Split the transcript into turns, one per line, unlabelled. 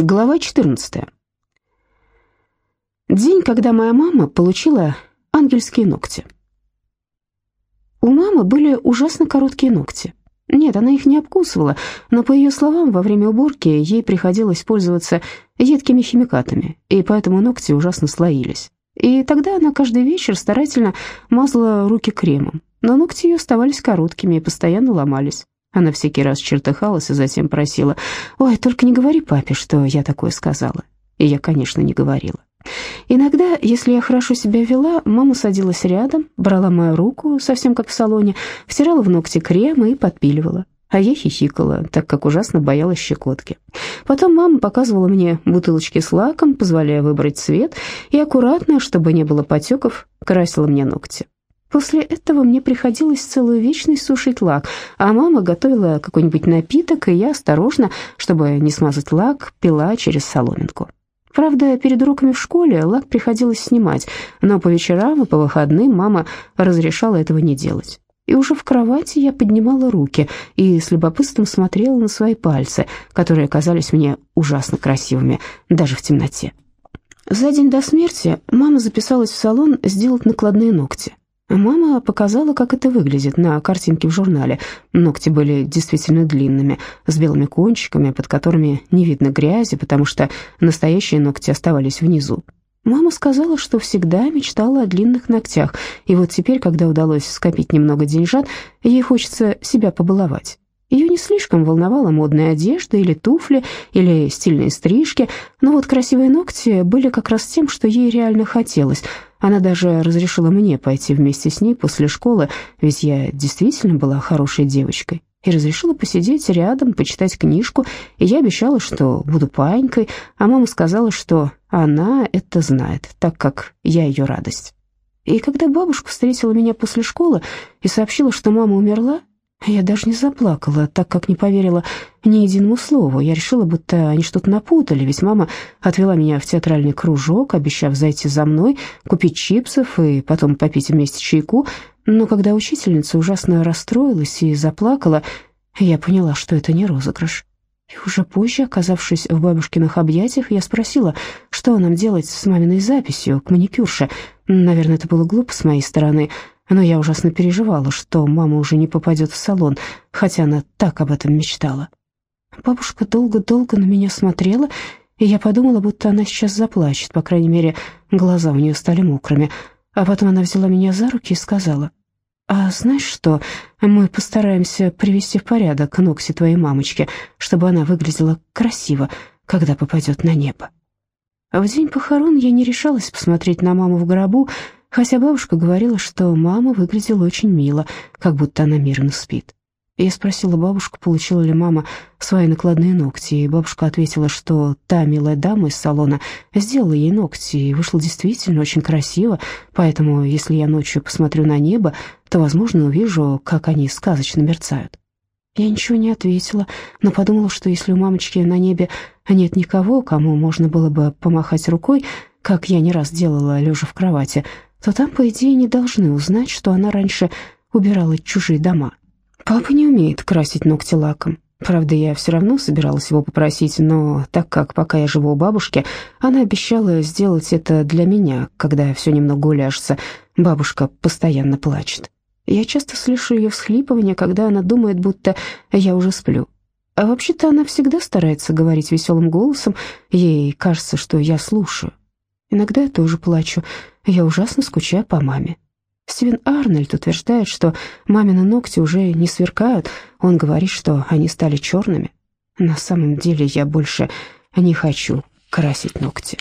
Глава 14. День, когда моя мама получила ангельские ногти. У мамы были ужасно короткие ногти. Нет, она их не обкусывала, но, по ее словам, во время уборки ей приходилось пользоваться едкими химикатами, и поэтому ногти ужасно слоились. И тогда она каждый вечер старательно мазала руки кремом, но ногти ее оставались короткими и постоянно ломались. Она всякий раз чертыхалась и затем просила, «Ой, только не говори папе, что я такое сказала». И я, конечно, не говорила. Иногда, если я хорошо себя вела, мама садилась рядом, брала мою руку, совсем как в салоне, втирала в ногти крем и подпиливала. А я хихикала, так как ужасно боялась щекотки. Потом мама показывала мне бутылочки с лаком, позволяя выбрать цвет, и аккуратно, чтобы не было потеков, красила мне ногти. После этого мне приходилось целую вечность сушить лак, а мама готовила какой-нибудь напиток, и я осторожно, чтобы не смазать лак, пила через соломинку. Правда, перед уроками в школе лак приходилось снимать, но по вечерам и по выходным мама разрешала этого не делать. И уже в кровати я поднимала руки и с любопытством смотрела на свои пальцы, которые казались мне ужасно красивыми, даже в темноте. За день до смерти мама записалась в салон сделать накладные ногти. Мама показала, как это выглядит на картинке в журнале. Ногти были действительно длинными, с белыми кончиками, под которыми не видно грязи, потому что настоящие ногти оставались внизу. Мама сказала, что всегда мечтала о длинных ногтях, и вот теперь, когда удалось скопить немного деньжат, ей хочется себя побаловать. Ее не слишком волновала модная одежда или туфли, или стильные стрижки, но вот красивые ногти были как раз тем, что ей реально хотелось — она даже разрешила мне пойти вместе с ней после школы, ведь я действительно была хорошей девочкой. И разрешила посидеть рядом, почитать книжку, и я обещала, что буду паинькой, а мама сказала, что она это знает, так как я ее радость. И когда бабушка встретила меня после школы и сообщила, что мама умерла, я даже не заплакала, так как не поверила ни единому слову. Я решила, будто они что-то напутали, ведь мама отвела меня в театральный кружок, обещав зайти за мной, купить чипсов и потом попить вместе чайку. Но когда учительница ужасно расстроилась и заплакала, я поняла, что это не розыгрыш. И уже позже, оказавшись в бабушкиных объятиях, я спросила, что нам делать с маминой записью к маникюрше. Наверное, это было глупо с моей стороны, но я ужасно переживала, что мама уже не попадет в салон, хотя она так об этом мечтала. Бабушка долго-долго на меня смотрела, и я подумала, будто она сейчас заплачет, по крайней мере, глаза у нее стали мокрыми. А потом она взяла меня за руки и сказала, «А знаешь что, мы постараемся привести в порядок ногти твоей мамочки, чтобы она выглядела красиво, когда попадет на небо». В день похорон я не решалась посмотреть на маму в гробу, хотя бабушка говорила, что мама выглядела очень мило, как будто она мирно спит. Я спросила бабушку, получила ли мама свои накладные ногти, и бабушка ответила, что та милая дама из салона сделала ей ногти, и вышло действительно очень красиво, поэтому если я ночью посмотрю на небо, то, возможно, увижу, как они сказочно мерцают. Я ничего не ответила, но подумала, что если у мамочки на небе нет никого, кому можно было бы помахать рукой, как я не раз делала, лежа в кровати, то там, по идее, не должны узнать, что она раньше убирала чужие дома. Папа не умеет красить ногти лаком. Правда, я все равно собиралась его попросить, но так как пока я живу у бабушки, она обещала сделать это для меня, когда все немного уляжется. Бабушка постоянно плачет. Я часто слышу ее всхлипывание, когда она думает, будто я уже сплю. А вообще-то она всегда старается говорить веселым голосом, ей кажется, что я слушаю. Иногда я тоже плачу, я ужасно скучаю по маме. Стивен Арнольд утверждает, что мамины ногти уже не сверкают. Он говорит, что они стали черными. На самом деле я больше не хочу красить ногти.